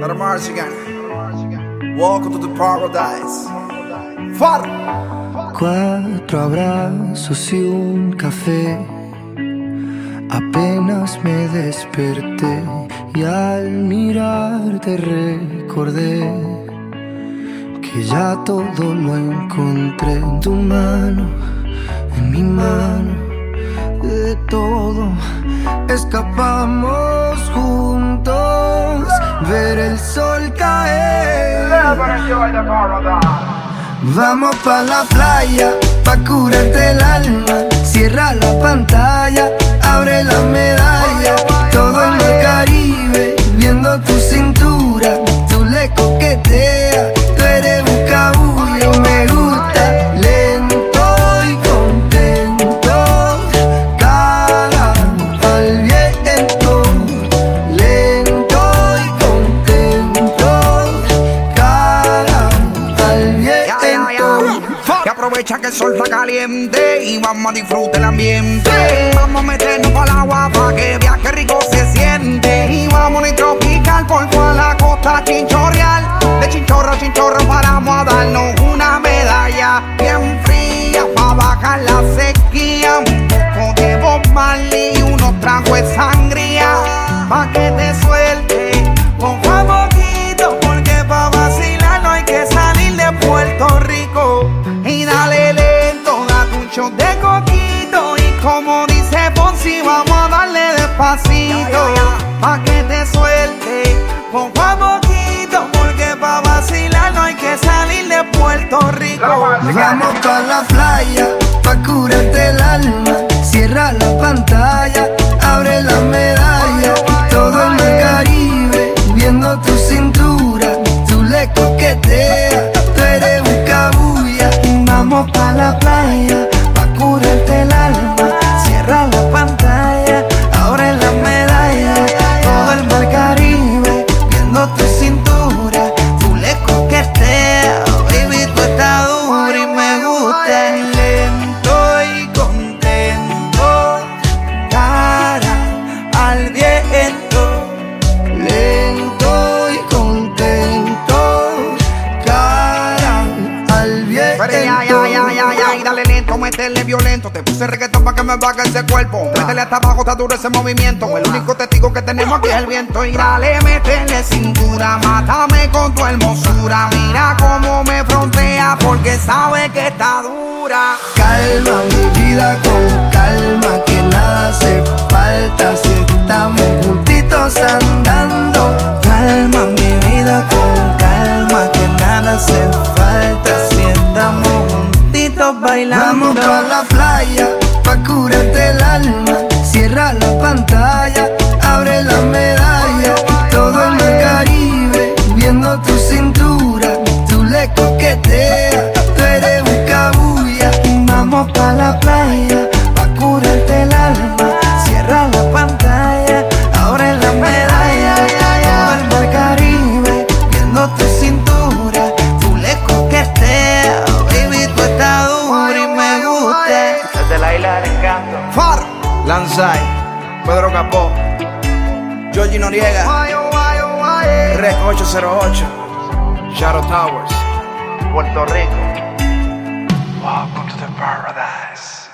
Not to the paradise. Far. Cuatro abrazos y un café. Apenas me desperté y al mirarte recordé que ya todo lo encontré en tu mano, en mi mano, de todo escapamos juntos, sol caer. Vamos pa' la playa, pa' curarte el alma. Cierra la pantalla, abre la medalla. Aprovecha que el sol está caliente y vamos a disfrutar el ambiente. Vamos a meternos para el agua para que viaje rico se siente. Y vamos a tropical por toda la costa chinchorreal. De chinchorro a chinchorro paramos a darnos una medalla bien fría para bajar la sequía. Un poco de Bob y unos tragos de sangría. Despacito. Pa' que te suelte, poco a poquito. Porque pa' vacilar no hay que salir de Puerto Rico. Vamos pa' la playa, pa' curarte el alma. Cierra la pantalla, abre la medalla. Todo en el Caribe, viendo tu cintura. Tú le coqueteas, tú eres buscabulla. Vamos pa' la playa, lento, métele violento. Te puse reggaetón para que me baje ese cuerpo. Métele hasta abajo, está duro ese movimiento. El único testigo que tenemos aquí es el viento. Y dale, métele cintura, mátame con tu hermosura. Mira cómo me frontea, porque sabe que está dura. Calma mi vida con calma, que nada hace falta si estamos juntitos andando. Calma mi vida con calma, que nada hace falta Vamos pa' la playa, pa' curarte el alma. Cierra la pantalla, abre la medalla. Pedro Capó, Georgie Noriega, Rec 808, Shadow Towers. Puerto Rico. Welcome to the paradise.